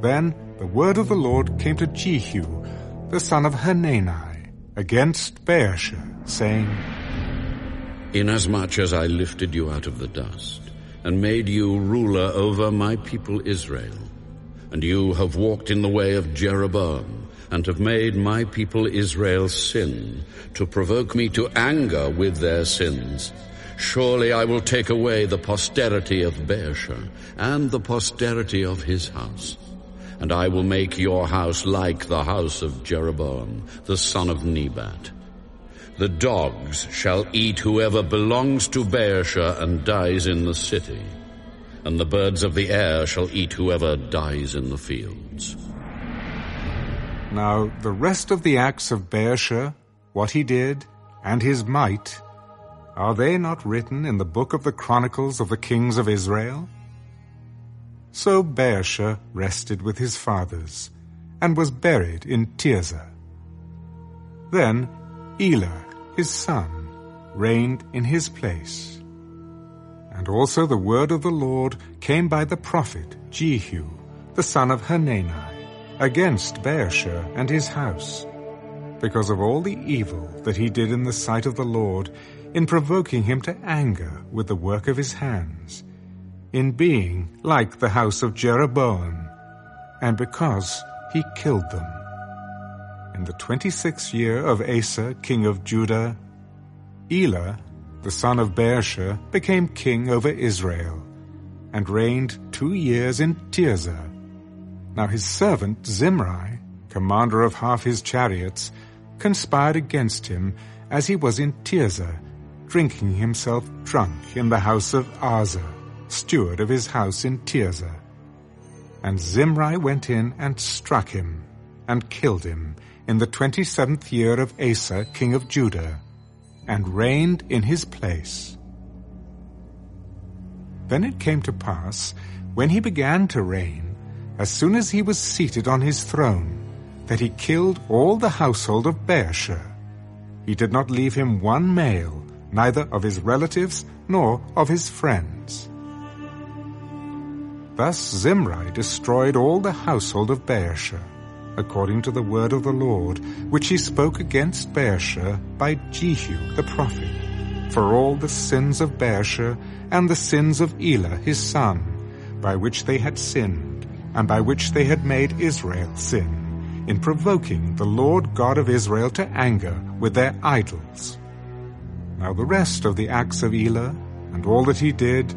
Then the word of the Lord came to Jehu, the son of Hanani, against Baasha, saying, Inasmuch as I lifted you out of the dust, and made you ruler over my people Israel, and you have walked in the way of Jeroboam, and have made my people Israel sin, to provoke me to anger with their sins, Surely I will take away the posterity of Baasha, and the posterity of his house. And I will make your house like the house of Jeroboam, the son of Nebat. The dogs shall eat whoever belongs to Baasha and dies in the city, and the birds of the air shall eat whoever dies in the fields. Now the rest of the acts of Baasha, what he did, and his might, are they not written in the book of the Chronicles of the Kings of Israel? So Baasha rested with his fathers, and was buried in Tirzah. Then Elah, his son, reigned in his place. And also the word of the Lord came by the prophet Jehu, the son of Hanani, against Baasha and his house, because of all the evil that he did in the sight of the Lord, in provoking him to anger with the work of his hands, in being like the house of Jeroboam, and because he killed them. In the twenty-sixth year of Asa, king of Judah, Elah, the son of Baasha, became king over Israel, and reigned two years in Tirzah. Now his servant Zimri, commander of half his chariots, conspired against him as he was in Tirzah, drinking himself drunk in the house of Arza, steward of his house in Tirzah. And Zimri went in and struck him, and killed him, in the twenty-seventh year of Asa king of Judah, and reigned in his place. Then it came to pass, when he began to reign, as soon as he was seated on his throne, that he killed all the household of Baasha. He did not leave him one male, neither of his relatives nor of his friends. Thus Zimri destroyed all the household of Baasha, according to the word of the Lord, which he spoke against Baasha by Jehu the prophet, for all the sins of Baasha and the sins of Elah his son, by which they had sinned, and by which they had made Israel sin, in provoking the Lord God of Israel to anger with their idols. Now the rest of the acts of Elah, and all that he did,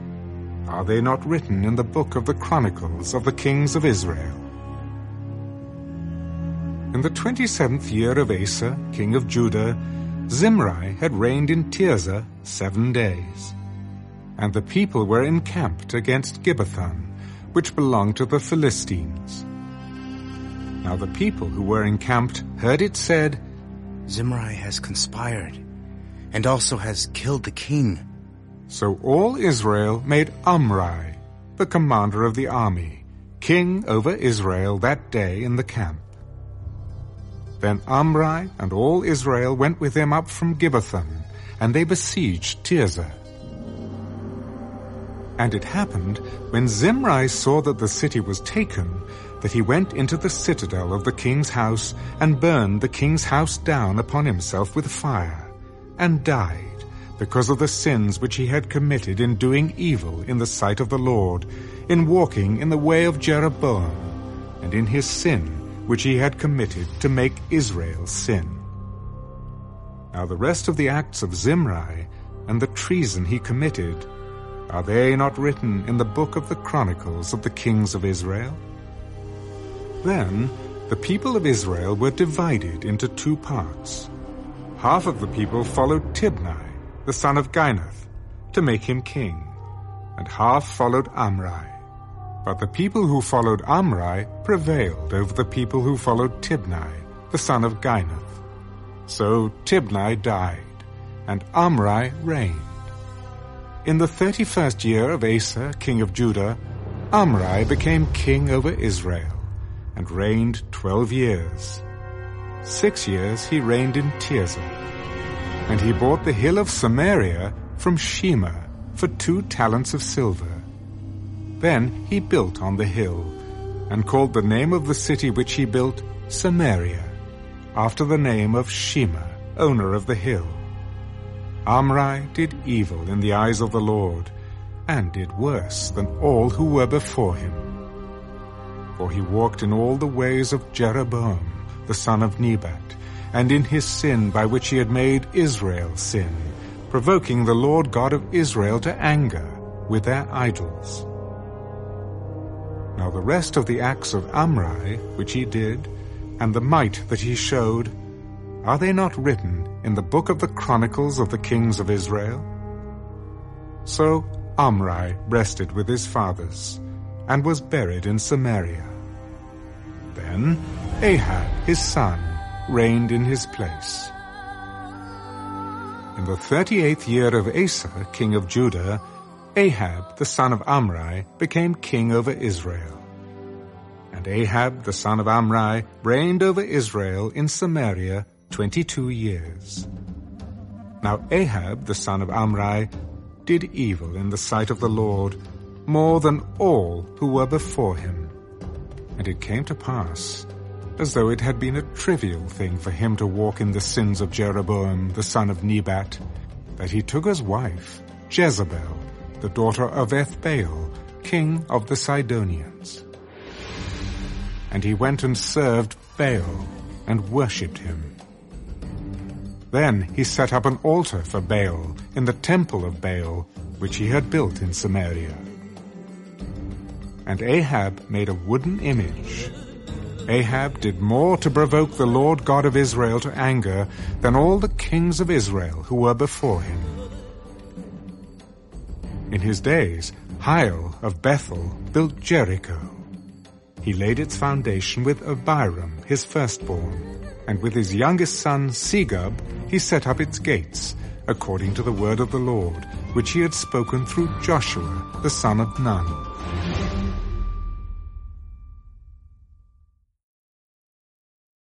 are they not written in the book of the Chronicles of the Kings of Israel? In the twenty-seventh year of Asa, king of Judah, Zimri had reigned in Tirzah seven days. And the people were encamped against Gibbethon, which belonged to the Philistines. Now the people who were encamped heard it said, Zimri has conspired and also has killed the king. So all Israel made Omri, the commander of the army, king over Israel that day in the camp. Then Omri and all Israel went with him up from Gibbethon, and they besieged Tirzah. And it happened, when Zimri saw that the city was taken, that he went into the citadel of the king's house, and burned the king's house down upon himself with fire and died because of the sins which he had committed in doing evil in the sight of the Lord, in walking in the way of Jeroboam, and in his sin which he had committed to make Israel sin. Now the rest of the acts of Zimri and the treason he committed, are they not written in the book of the Chronicles of the Kings of Israel? Then the people of Israel were divided into two parts. Half of the people followed Tibni, the son of Ginath, to make him king, and half followed Omri. But the people who followed Omri prevailed over the people who followed Tibni, the son of Ginath. So Tibni died, and Omri reigned. In the thirty-first year of Asa, king of Judah, Omri became king over Israel, and reigned twelve years. Six years he reigned in Tirzah. And he bought the hill of Samaria from Shemer for two talents of silver. Then he built on the hill, and called the name of the city which he built Samaria, after the name of Shemer, owner of the hill. Omri did evil in the eyes of the Lord, and did worse than all who were before him. For he walked in all the ways of Jeroboam, the son of Nebat, and in his sin by which he had made Israel sin, provoking the Lord God of Israel to anger with their idols. Now the rest of the acts of Omri, which he did, and the might that he showed, are they not written in the book of the Chronicles of the kings of Israel? So Omri rested with his fathers, and was buried in Samaria. Then Ahab his son reigned in his place. In the thirty-eighth year of Asa, king of Judah, Ahab the son of Amri, became king over Israel. And Ahab the son of Amri, reigned over Israel in Samaria twenty-two years. Now Ahab the son of Amri, did evil in the sight of the Lord more than all who were before him. And it came to pass, as though it had been a trivial thing for him to walk in the sins of Jeroboam the son of Nebat, that he took as wife Jezebel, the daughter of Ethbaal, king of the Sidonians. And he went and served Baal, and worshipped him. Then he set up an altar for Baal in the temple of Baal, which he had built in Samaria. And Ahab made a wooden image. Ahab did more to provoke the Lord God of Israel to anger than all the kings of Israel who were before him. In his days, Hiel of Bethel built Jericho. He laid its foundation with Abiram, his firstborn, and with his youngest son Segub he set up its gates, according to the word of the Lord, which he had spoken through Joshua the son of Nun.